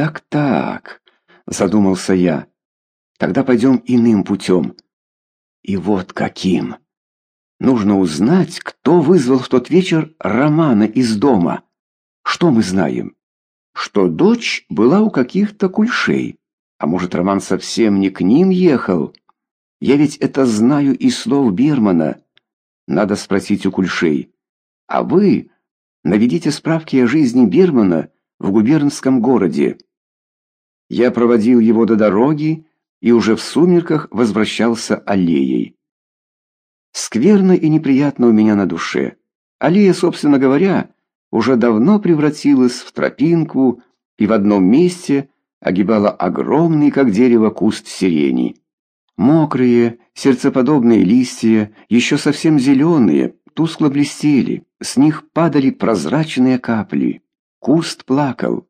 «Так-так», — задумался я, — «тогда пойдем иным путем». И вот каким. Нужно узнать, кто вызвал в тот вечер Романа из дома. Что мы знаем? Что дочь была у каких-то кульшей. А может, Роман совсем не к ним ехал? Я ведь это знаю из слов Бермана. Надо спросить у кульшей. А вы наведите справки о жизни Бермана в губернском городе. Я проводил его до дороги и уже в сумерках возвращался аллеей. Скверно и неприятно у меня на душе. Аллея, собственно говоря, уже давно превратилась в тропинку и в одном месте огибала огромный, как дерево, куст сирени. Мокрые, сердцеподобные листья, еще совсем зеленые, тускло блестели, с них падали прозрачные капли. Куст плакал.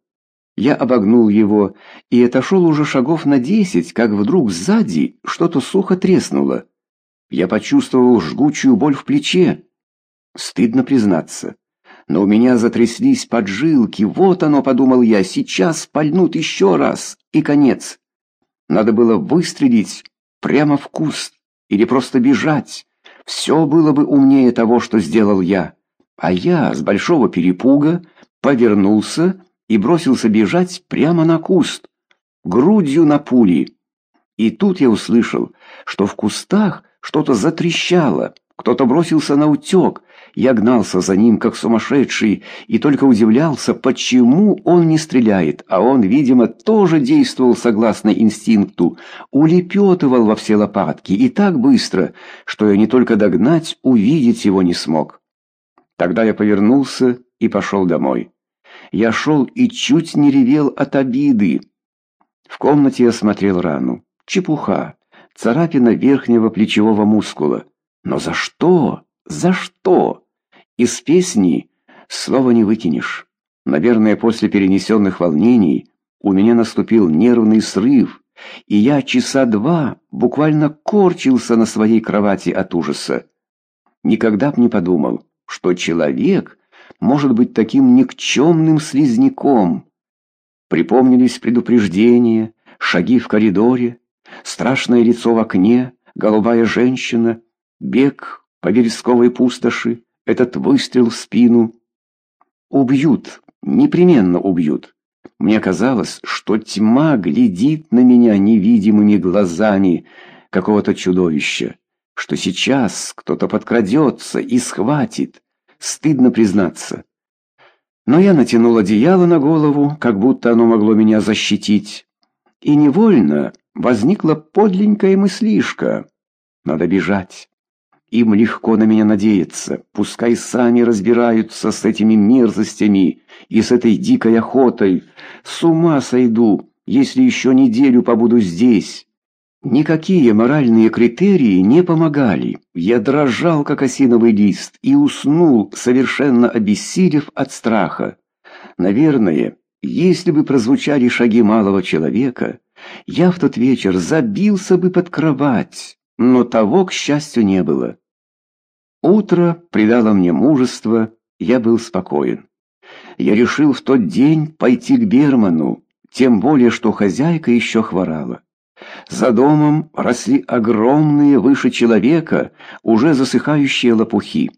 Я обогнул его и отошел уже шагов на десять, как вдруг сзади что-то сухо треснуло. Я почувствовал жгучую боль в плече. Стыдно признаться. Но у меня затряслись поджилки. Вот оно, подумал я, сейчас пальнут еще раз. И конец. Надо было выстрелить прямо в куст или просто бежать. Все было бы умнее того, что сделал я. А я с большого перепуга повернулся и бросился бежать прямо на куст, грудью на пули. И тут я услышал, что в кустах что-то затрещало, кто-то бросился на утек. Я гнался за ним, как сумасшедший, и только удивлялся, почему он не стреляет, а он, видимо, тоже действовал согласно инстинкту, улепетывал во все лопатки и так быстро, что я не только догнать, увидеть его не смог. Тогда я повернулся и пошел домой. Я шел и чуть не ревел от обиды. В комнате я смотрел рану. Чепуха царапина верхнего плечевого мускула. Но за что? За что? Из песни слова не выкинешь. Наверное, после перенесенных волнений у меня наступил нервный срыв, и я часа два буквально корчился на своей кровати от ужаса. Никогда б не подумал, что человек может быть таким никчемным слизняком. Припомнились предупреждения, шаги в коридоре, Страшное лицо в окне, голубая женщина, бег по вересковой пустоши, этот выстрел в спину. Убьют, непременно убьют. Мне казалось, что тьма глядит на меня невидимыми глазами какого-то чудовища, что сейчас кто-то подкрадется и схватит. Стыдно признаться. Но я натянул одеяло на голову, как будто оно могло меня защитить, и невольно возникла подленькая мыслишка. Надо бежать. Им легко на меня надеяться. Пускай сами разбираются с этими мерзостями и с этой дикой охотой. С ума сойду, если еще неделю побуду здесь. Никакие моральные критерии не помогали. Я дрожал, как осиновый лист, и уснул, совершенно обессилев от страха. Наверное, если бы прозвучали шаги малого человека, я в тот вечер забился бы под кровать, но того, к счастью, не было. Утро придало мне мужество, я был спокоен. Я решил в тот день пойти к Берману, тем более, что хозяйка еще хворала. За домом росли огромные выше человека, уже засыхающие лопухи.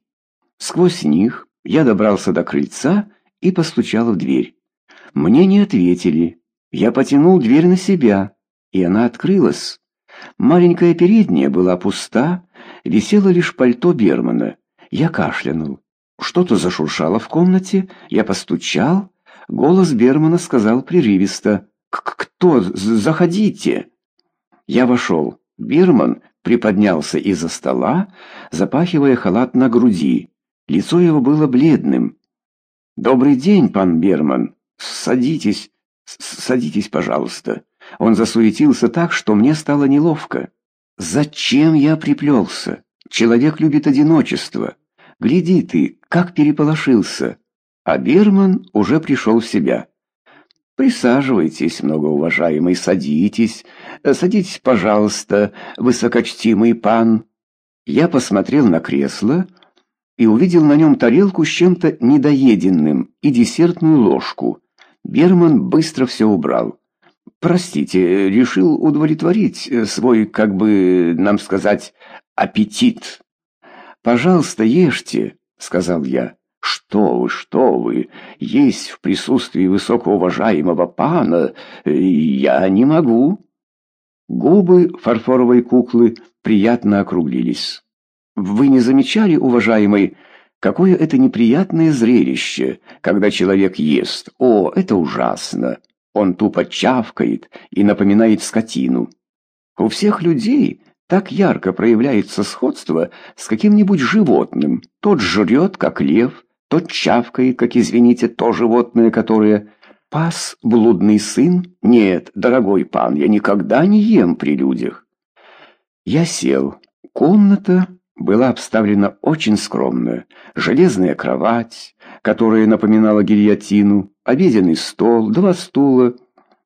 Сквозь них я добрался до крыльца и постучал в дверь. Мне не ответили. Я потянул дверь на себя, и она открылась. Маленькая передняя была пуста, висело лишь пальто Бермана. Я кашлянул. Что-то зашуршало в комнате, я постучал. Голос Бермана сказал прерывисто. «Кто? Заходите!» Я вошел. Берман приподнялся из-за стола, запахивая халат на груди. Лицо его было бледным. «Добрый день, пан Берман. Садитесь, «Садитесь, пожалуйста». Он засуетился так, что мне стало неловко. «Зачем я приплелся? Человек любит одиночество. Гляди ты, как переполошился». А Берман уже пришел в себя. «Присаживайтесь, многоуважаемый, садитесь. Садитесь, пожалуйста, высокочтимый пан». Я посмотрел на кресло и увидел на нем тарелку с чем-то недоеденным и десертную ложку. Берман быстро все убрал. «Простите, решил удовлетворить свой, как бы нам сказать, аппетит». «Пожалуйста, ешьте», — сказал я. «Что вы, что вы, есть в присутствии высокоуважаемого пана я не могу». Губы фарфоровой куклы приятно округлились. «Вы не замечали, уважаемый, какое это неприятное зрелище, когда человек ест? О, это ужасно! Он тупо чавкает и напоминает скотину. У всех людей так ярко проявляется сходство с каким-нибудь животным. Тот жрет, как лев, тот чавкает, как, извините, то животное, которое... Пас блудный сын? Нет, дорогой пан, я никогда не ем при людях. Я сел. Комната была обставлена очень скромно. Железная кровать, которая напоминала гильотину, обеденный стол, два стула,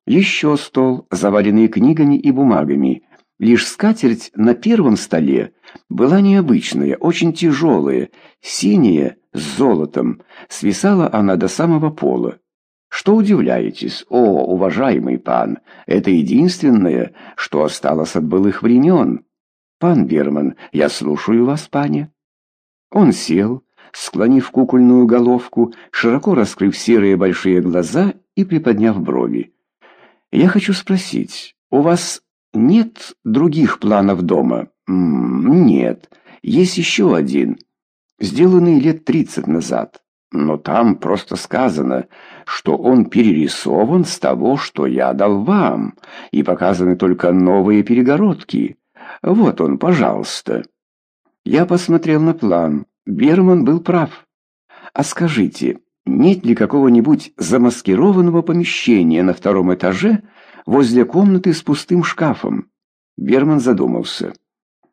еще стол, заваленный книгами и бумагами, Лишь скатерть на первом столе была необычная, очень тяжелая, синяя, с золотом. Свисала она до самого пола. Что удивляетесь? О, уважаемый пан, это единственное, что осталось от былых времен. Пан Берман, я слушаю вас, пане. Он сел, склонив кукольную головку, широко раскрыв серые большие глаза и приподняв брови. Я хочу спросить, у вас нет других планов дома? нет. Есть еще один, сделанный лет тридцать назад. Но там просто сказано, что он перерисован с того, что я дал вам, и показаны только новые перегородки. Вот он, пожалуйста. Я посмотрел на план. Берман был прав. А скажите, нет ли какого-нибудь замаскированного помещения на втором этаже, возле комнаты с пустым шкафом. Берман задумался.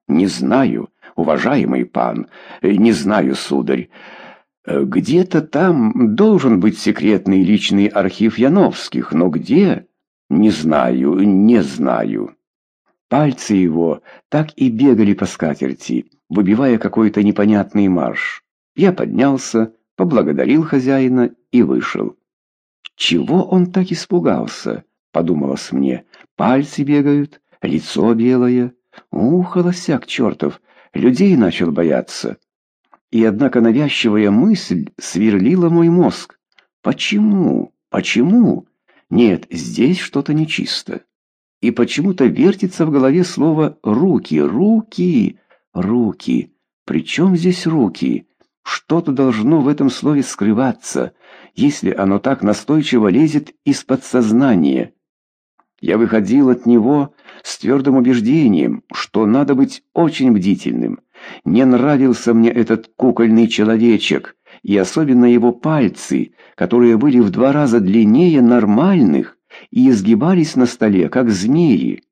«Не знаю, уважаемый пан, не знаю, сударь. Где-то там должен быть секретный личный архив Яновских, но где? Не знаю, не знаю». Пальцы его так и бегали по скатерти, выбивая какой-то непонятный марш. Я поднялся, поблагодарил хозяина и вышел. Чего он так испугался? подумалось мне. Пальцы бегают, лицо белое. Ух, холосяк чертов, людей начал бояться. И однако навязчивая мысль сверлила мой мозг. Почему? Почему? Нет, здесь что-то нечисто. И почему-то вертится в голове слово «руки», «руки», «руки». Причем здесь руки? Что-то должно в этом слове скрываться, если оно так настойчиво лезет из подсознания. Я выходил от него с твердым убеждением, что надо быть очень бдительным. Не нравился мне этот кукольный человечек, и особенно его пальцы, которые были в два раза длиннее нормальных и изгибались на столе, как змеи.